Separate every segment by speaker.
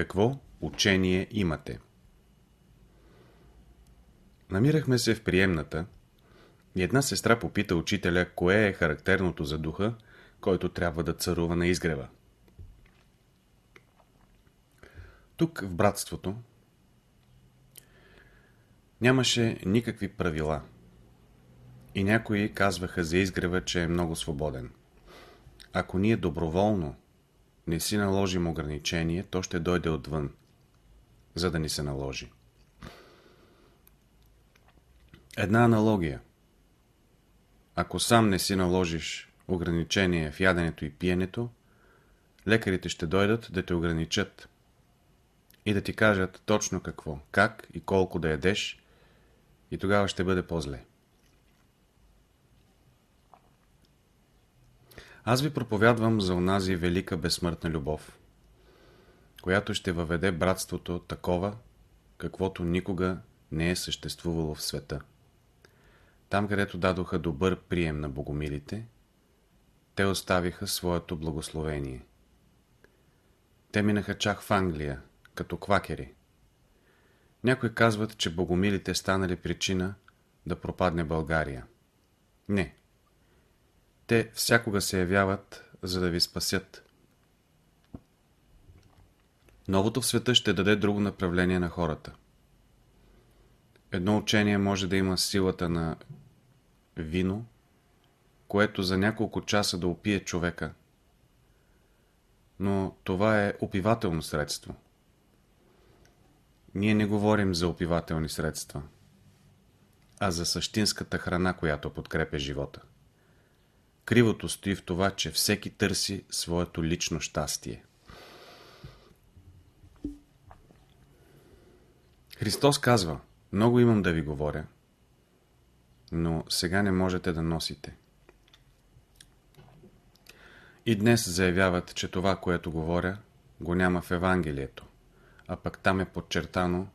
Speaker 1: Какво учение имате? Намирахме се в приемната и една сестра попита учителя, кое е характерното за духа, който трябва да царува на изгрева. Тук, в братството, нямаше никакви правила. И някои казваха за изгрева, че е много свободен. Ако ние доброволно не си наложим ограничение, то ще дойде отвън, за да ни се наложи. Една аналогия. Ако сам не си наложиш ограничение в яденето и пиенето, лекарите ще дойдат да те ограничат и да ти кажат точно какво, как и колко да ядеш и тогава ще бъде по-зле. Аз ви проповядвам за онази велика безсмъртна любов, която ще въведе братството такова, каквото никога не е съществувало в света. Там, където дадоха добър прием на богомилите, те оставиха своето благословение. Те минаха чак в Англия, като квакери. Някои казват, че богомилите станали причина да пропадне България. Не. Те всякога се явяват, за да ви спасят. Новото в света ще даде друго направление на хората. Едно учение може да има силата на вино, което за няколко часа да опие човека. Но това е опивателно средство. Ние не говорим за опивателни средства, а за същинската храна, която подкрепя живота. Кривото стои в това, че всеки търси своето лично щастие. Христос казва, много имам да ви говоря, но сега не можете да носите. И днес заявяват, че това, което говоря, го няма в Евангелието, а пък там е подчертано,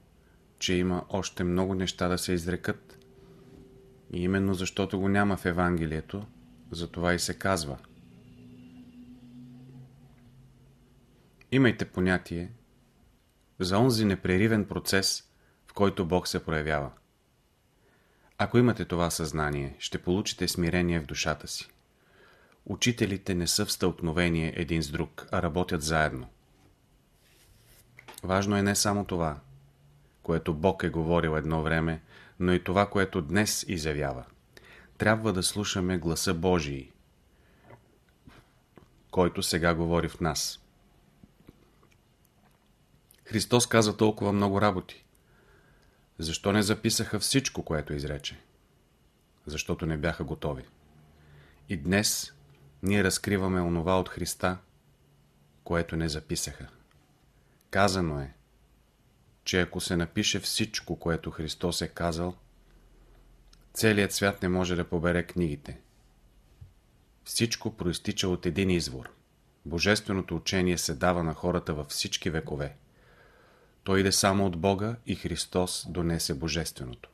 Speaker 1: че има още много неща да се изрекат. И именно защото го няма в Евангелието, затова и се казва. Имайте понятие за онзи непреривен процес, в който Бог се проявява. Ако имате това съзнание, ще получите смирение в душата си. Учителите не са в стълкновение един с друг, а работят заедно. Важно е не само това, което Бог е говорил едно време, но и това, което днес изявява. Трябва да слушаме гласа Божий, който сега говори в нас. Христос каза толкова много работи. Защо не записаха всичко, което изрече? Защото не бяха готови. И днес ние разкриваме онова от Христа, което не записаха. Казано е, че ако се напише всичко, което Христос е казал, целият свят не може да побере книгите. Всичко проистича от един извор. Божественото учение се дава на хората във всички векове. Той иде само от Бога и Христос донесе Божественото.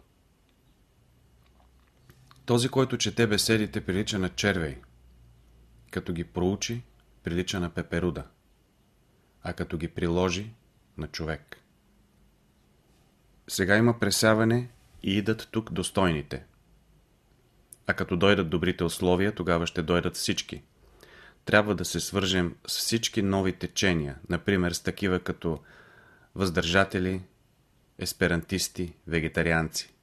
Speaker 1: Този, който чете беседите, прилича на червей. Като ги проучи, прилича на пеперуда. А като ги приложи, на човек. Сега има пресяване и идат тук достойните. А като дойдат добрите условия, тогава ще дойдат всички. Трябва да се свържем с всички нови течения, например с такива като въздържатели, есперантисти, вегетарианци.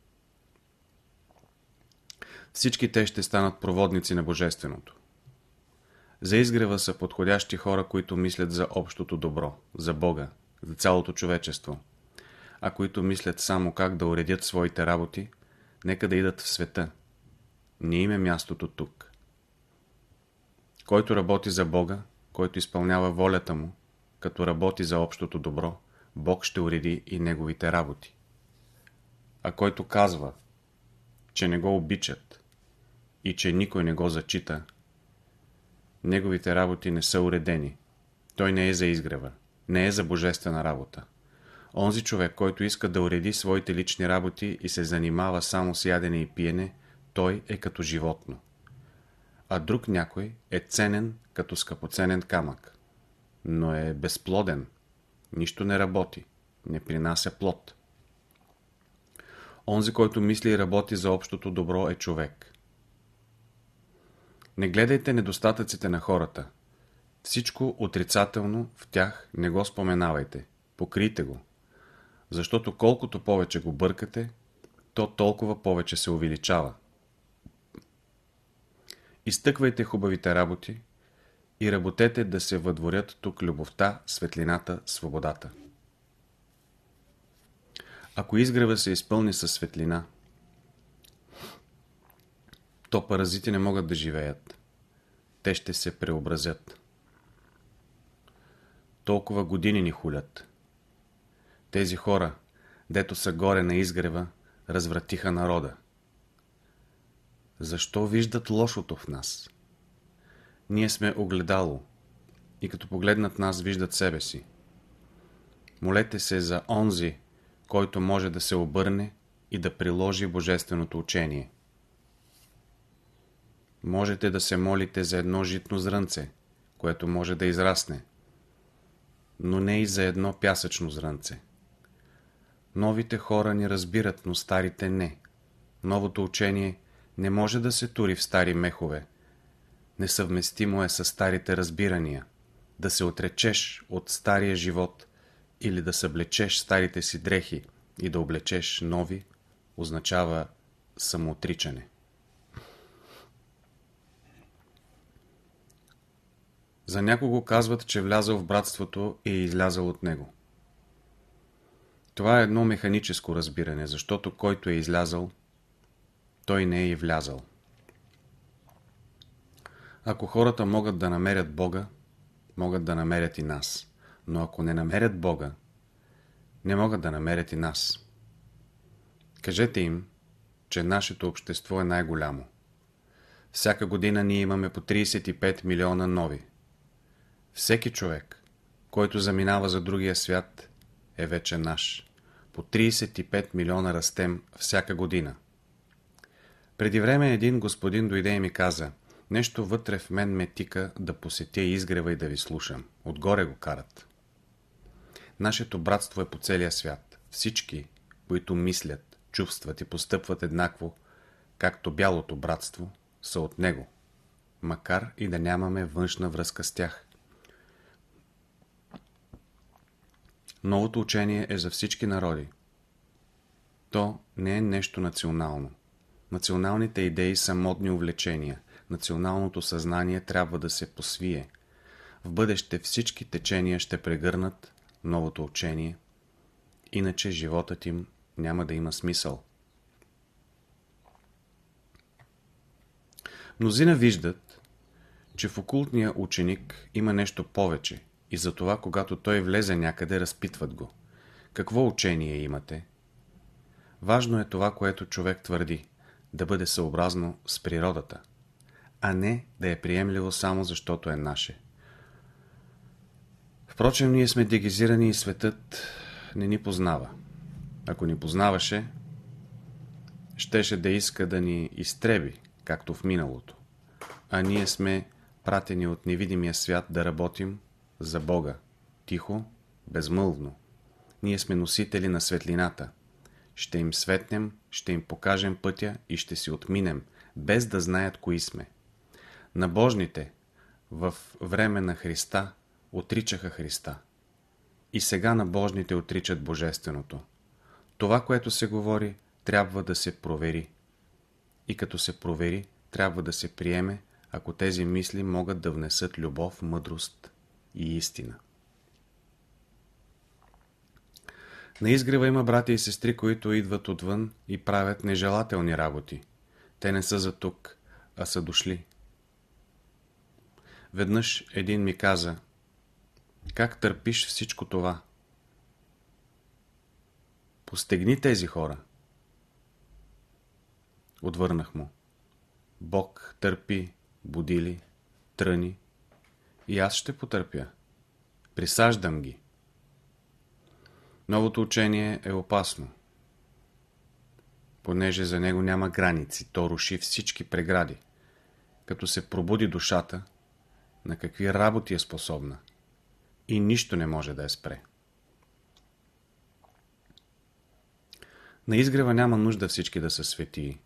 Speaker 1: Всички те ще станат проводници на Божественото. За изгрева са подходящи хора, които мислят за общото добро, за Бога, за цялото човечество, а които мислят само как да уредят своите работи, нека да идат в света. Не им е мястото тук. Който работи за Бога, който изпълнява волята му, като работи за общото добро, Бог ще уреди и неговите работи. А който казва, че не го обичат и че никой не го зачита, неговите работи не са уредени. Той не е за изгрева, не е за божествена работа. Онзи човек, който иска да уреди своите лични работи и се занимава само с ядене и пиене, той е като животно. А друг някой е ценен като скъпоценен камък, но е безплоден, нищо не работи, не принася плод. Онзи, който мисли и работи за общото добро е човек. Не гледайте недостатъците на хората. Всичко отрицателно в тях не го споменавайте. Покрийте го. Защото колкото повече го бъркате, то толкова повече се увеличава. Изтъквайте хубавите работи и работете да се въдворят тук любовта, светлината, свободата. Ако изгрева се изпълни със светлина, то паразити не могат да живеят. Те ще се преобразят. Толкова години ни хулят. Тези хора, дето са горе на изгрева, развратиха народа. Защо виждат лошото в нас? Ние сме огледало и като погледнат нас виждат себе си. Молете се за онзи, който може да се обърне и да приложи божественото учение. Можете да се молите за едно житно зрънце, което може да израсне, но не и за едно пясъчно зрънце. Новите хора ни разбират, но старите не. Новото учение не може да се тури в стари мехове. Несъвместимо е с старите разбирания. Да се отречеш от стария живот или да съблечеш старите си дрехи и да облечеш нови, означава самоотричане. За някого казват, че влязъл в братството и е излязъл от него. Това е едно механическо разбиране, защото който е излязъл, той не е и влязъл. Ако хората могат да намерят Бога, могат да намерят и нас. Но ако не намерят Бога, не могат да намерят и нас. Кажете им, че нашето общество е най-голямо. Всяка година ние имаме по 35 милиона нови. Всеки човек, който заминава за другия свят, е вече наш. По 35 милиона растем всяка година. Преди време един господин дойде и ми каза, нещо вътре в мен ме тика да посетя изгрева и да ви слушам. Отгоре го карат. Нашето братство е по целия свят. Всички, които мислят, чувстват и постъпват еднакво, както бялото братство, са от него, макар и да нямаме външна връзка с тях. Новото учение е за всички народи. То не е нещо национално. Националните идеи са модни увлечения. Националното съзнание трябва да се посвие. В бъдеще всички течения ще прегърнат новото учение, иначе животът им няма да има смисъл. Мнозина виждат, че в окултния ученик има нещо повече и затова, когато той влезе някъде, разпитват го. Какво учение имате? Важно е това, което човек твърди, да бъде съобразно с природата, а не да е приемливо само защото е наше. Впрочем, ние сме дегизирани и светът не ни познава. Ако ни познаваше, щеше да иска да ни изтреби, както в миналото. А ние сме пратени от невидимия свят да работим за Бога, тихо, безмълвно. Ние сме носители на светлината. Ще им светнем, ще им покажем пътя и ще си отминем, без да знаят кои сме. Набожните в време на Христа отричаха Христа. И сега набожните отричат Божественото. Това, което се говори, трябва да се провери. И като се провери, трябва да се приеме, ако тези мисли могат да внесат любов, мъдрост и истина. На изгрева има брати и сестри, които идват отвън и правят нежелателни работи. Те не са за тук, а са дошли. Веднъж един ми каза, как търпиш всичко това? Постегни тези хора. Отвърнах му. Бог търпи будили, тръни и аз ще потърпя. Присаждам ги. Новото учение е опасно, понеже за него няма граници, то руши всички прегради. Като се пробуди душата, на какви работи е способна и нищо не може да я спре. На изгрева няма нужда всички да са светии,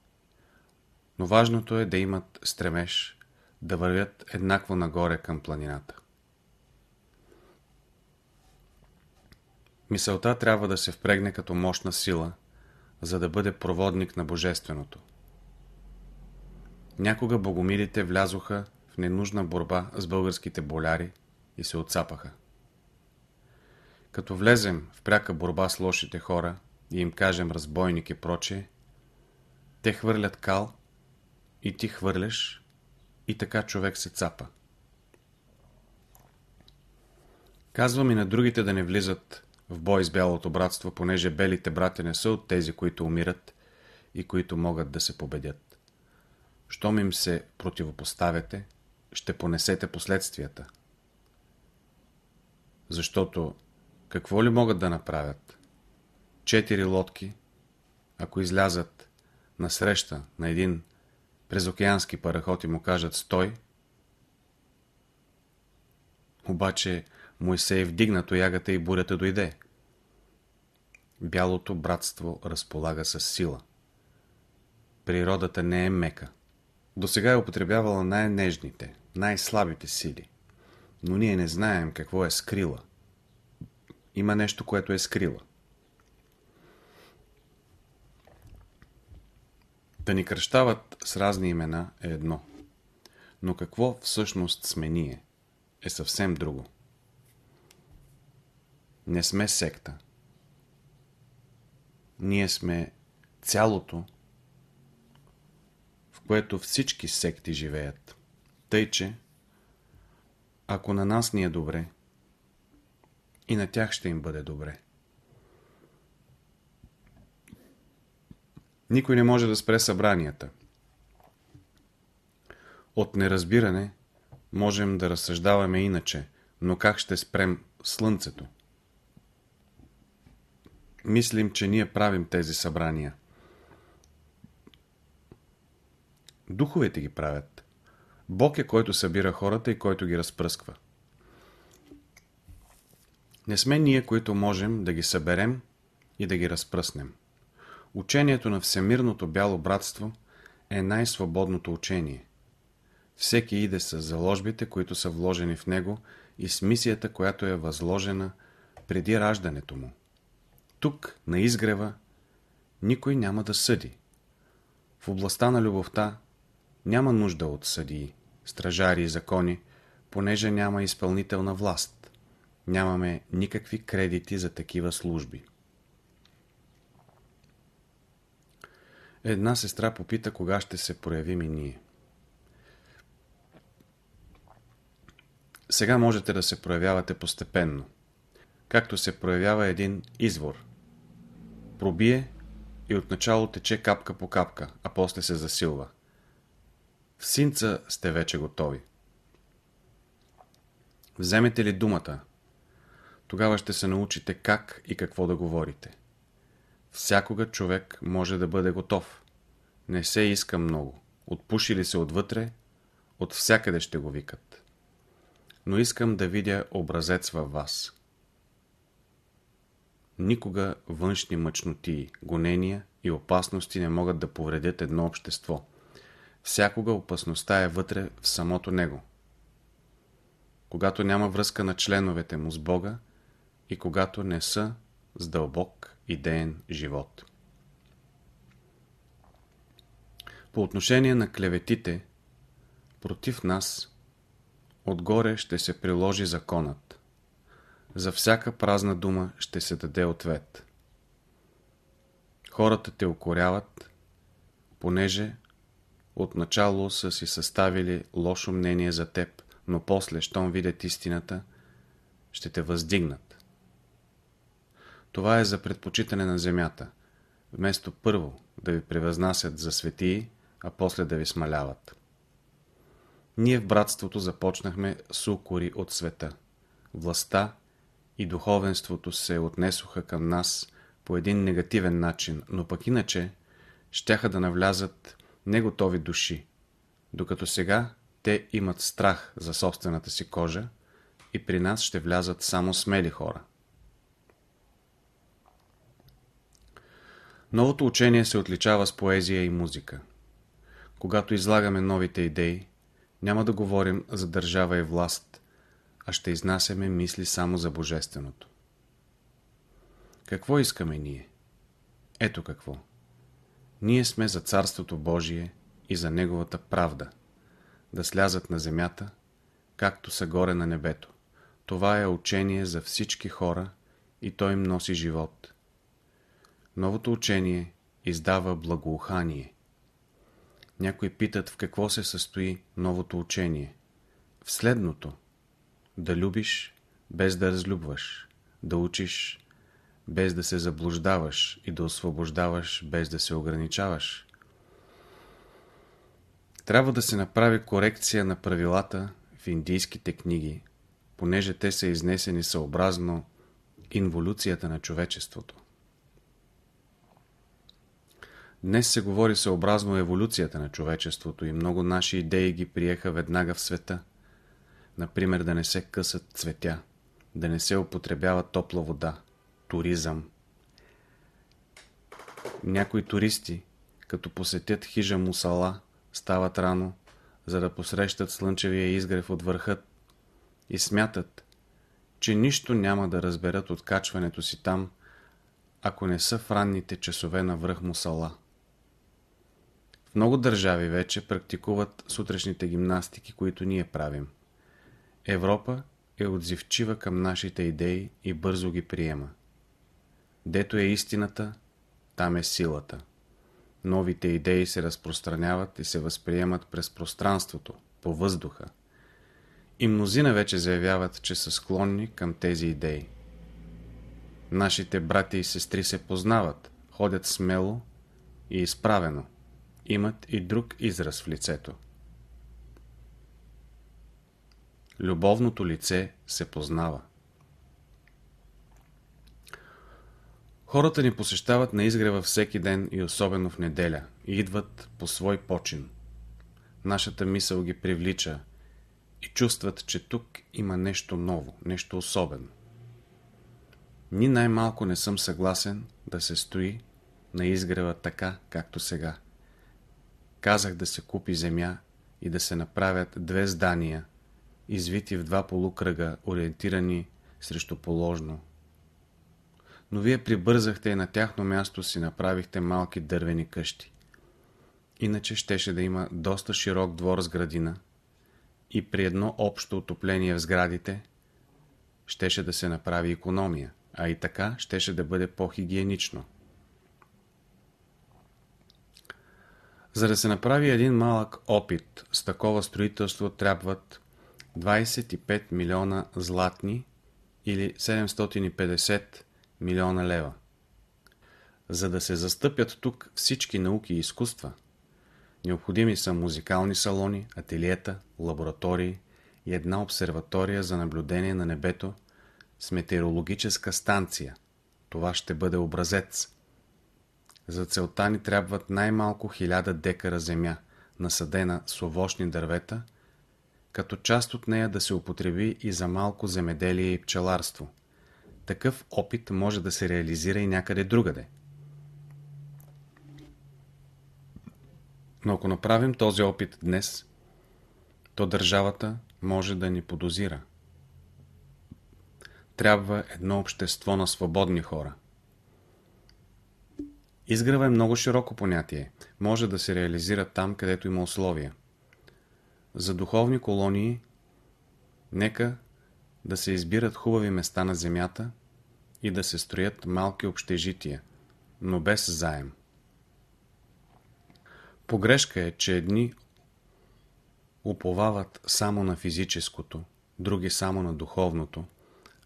Speaker 1: но важното е да имат стремеж да вървят еднакво нагоре към планината. Мисълта трябва да се впрегне като мощна сила, за да бъде проводник на Божественото. Някога богомилите влязоха в ненужна борба с българските боляри и се отцапаха. Като влезем в пряка борба с лошите хора и им кажем разбойник и прочее, те хвърлят кал и ти хвърляш и така човек се цапа. Казвам и на другите да не влизат в бой с бялото братство, понеже белите братя не са от тези, които умират и които могат да се победят. Щом им се противопоставяте, ще понесете последствията. Защото какво ли могат да направят? Четири лодки, ако излязат на среща на един през океански параход и му кажат «Стой!», обаче Моисей вдигна тоягата и бурята дойде. Бялото братство разполага с сила. Природата не е мека. До сега е употребявала най-нежните, най-слабите сили. Но ние не знаем какво е скрила. Има нещо, което е скрила. Да ни кръщават с разни имена е едно. Но какво всъщност сме ние е съвсем друго. Не сме секта. Ние сме цялото, в което всички секти живеят. Тъй, че ако на нас ни е добре, и на тях ще им бъде добре. Никой не може да спре събранията. От неразбиране можем да разсъждаваме иначе, но как ще спрем слънцето? Мислим, че ние правим тези събрания. Духовете ги правят. Бог е който събира хората и който ги разпръсква. Не сме ние, които можем да ги съберем и да ги разпръснем. Учението на Всемирното бяло братство е най-свободното учение. Всеки иде с заложбите, които са вложени в него и с мисията, която е възложена преди раждането му. Тук, на изгрева, никой няма да съди. В областта на любовта няма нужда от съдии, стражари и закони, понеже няма изпълнителна власт. Нямаме никакви кредити за такива служби. Една сестра попита кога ще се проявим и ние. Сега можете да се проявявате постепенно, както се проявява един извор. Пробие и отначало тече капка по капка, а после се засилва. В синца сте вече готови. Вземете ли думата, тогава ще се научите как и какво да говорите. Всякога човек може да бъде готов. Не се иска много. Отпушили се отвътре, от всякъде ще го викат. Но искам да видя образец във вас. Никога външни мъчноти, гонения и опасности не могат да повредят едно общество. Всякога опасността е вътре в самото него. Когато няма връзка на членовете му с Бога и когато не са с дълбок идеен живот. По отношение на клеветите, против нас, отгоре ще се приложи законът. За всяка празна дума ще се даде ответ. Хората те укоряват, понеже отначало са си съставили лошо мнение за теб, но после, щом видят истината, ще те въздигнат. Това е за предпочитане на земята. Вместо първо да ви превъзнасят за светии, а после да ви смаляват. Ние в братството започнахме с укори от света. Властта и духовенството се отнесоха към нас по един негативен начин, но пък иначе щяха да навлязат неготови души, докато сега те имат страх за собствената си кожа и при нас ще влязат само смели хора. Новото учение се отличава с поезия и музика. Когато излагаме новите идеи, няма да говорим за държава и власт, а ще изнасяме мисли само за Божественото. Какво искаме ние? Ето какво. Ние сме за Царството Божие и за Неговата правда, да слязат на земята, както са горе на небето. Това е учение за всички хора и той им носи живот. Новото учение издава благоухание. Някои питат в какво се състои новото учение. В следното. Да любиш, без да разлюбваш. Да учиш, без да се заблуждаваш и да освобождаваш, без да се ограничаваш. Трябва да се направи корекция на правилата в индийските книги, понеже те са изнесени съобразно инволюцията на човечеството. Днес се говори съобразно еволюцията на човечеството и много наши идеи ги приеха веднага в света. Например, да не се късат цветя, да не се употребява топла вода, туризъм. Някои туристи, като посетят хижа Мусала, стават рано, за да посрещат слънчевия изгрев от върхът и смятат, че нищо няма да разберат от качването си там, ако не са в ранните часове на връх Мусала. В много държави вече практикуват сутрешните гимнастики, които ние правим. Европа е отзивчива към нашите идеи и бързо ги приема. Дето е истината, там е силата. Новите идеи се разпространяват и се възприемат през пространството, по въздуха. И мнозина вече заявяват, че са склонни към тези идеи. Нашите брати и сестри се познават, ходят смело и изправено. Имат и друг израз в лицето. Любовното лице се познава. Хората ни посещават на изгрева всеки ден и особено в неделя и идват по свой почин. Нашата мисъл ги привлича и чувстват, че тук има нещо ново, нещо особено. Ни най-малко не съм съгласен да се стои на изгрева така, както сега. Казах да се купи земя и да се направят две здания, извити в два полукръга, ориентирани срещу положно но вие прибързахте и на тяхно място си направихте малки дървени къщи. Иначе щеше да има доста широк двор с градина и при едно общо отопление в сградите щеше да се направи економия, а и така щеше да бъде по-хигиенично. За да се направи един малък опит с такова строителство трябват 25 милиона златни или 750 милиона лева. За да се застъпят тук всички науки и изкуства, необходими са музикални салони, ателиета, лаборатории и една обсерватория за наблюдение на небето с метеорологическа станция. Това ще бъде образец. За целта ни трябват най-малко 1000 декара земя, насадена с овощни дървета, като част от нея да се употреби и за малко земеделие и пчеларство – такъв опит може да се реализира и някъде другаде. Но ако направим този опит днес, то държавата може да ни подозира. Трябва едно общество на свободни хора. Изгрева е много широко понятие. Може да се реализира там, където има условия. За духовни колонии нека да се избират хубави места на земята и да се строят малки общежития, но без заем. Погрешка е, че едни уповават само на физическото, други само на духовното,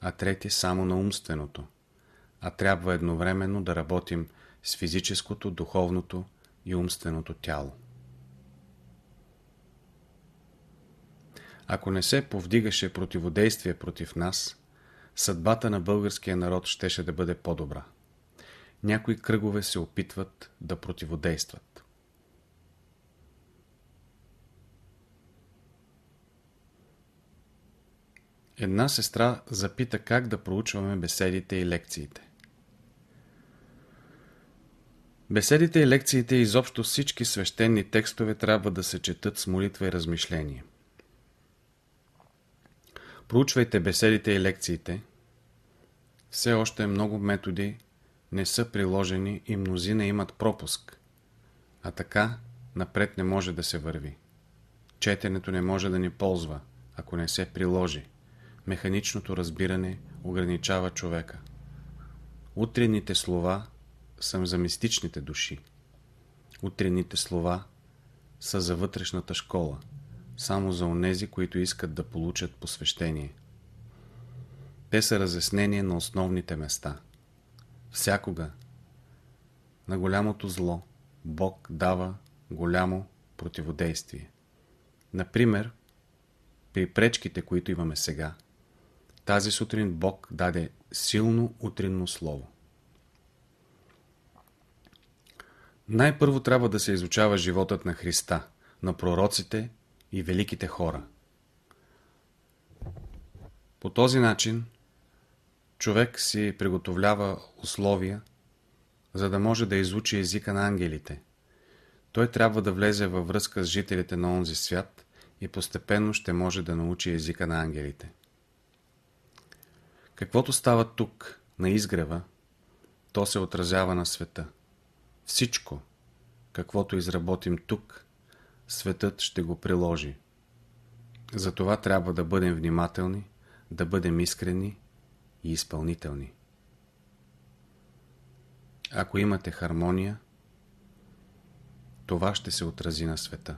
Speaker 1: а трети само на умственото, а трябва едновременно да работим с физическото, духовното и умственото тяло. Ако не се повдигаше противодействие против нас, съдбата на българския народ щеше да бъде по-добра. Някои кръгове се опитват да противодействат. Една сестра запита как да проучваме беседите и лекциите. Беседите и лекциите и изобщо всички свещени текстове трябва да се четат с молитва и размишление. Проучвайте беседите и лекциите. Все още много методи не са приложени и мнозина имат пропуск. А така напред не може да се върви. Четенето не може да ни ползва, ако не се приложи. Механичното разбиране ограничава човека. Утренните слова са за мистичните души. Утренните слова са за вътрешната школа, само за онези, които искат да получат посвещение. Те са разяснение на основните места. Всякога на голямото зло Бог дава голямо противодействие. Например, при пречките, които имаме сега, тази сутрин Бог даде силно утринно слово. Най-първо трябва да се изучава животът на Христа, на пророците и великите хора. По този начин човек си приготовлява условия, за да може да изучи езика на ангелите. Той трябва да влезе във връзка с жителите на онзи свят и постепенно ще може да научи езика на ангелите. Каквото става тук, на изгрева, то се отразява на света. Всичко, каквото изработим тук, светът ще го приложи. Затова трябва да бъдем внимателни, да бъдем искрени и изпълнителни. Ако имате хармония, това ще се отрази на света.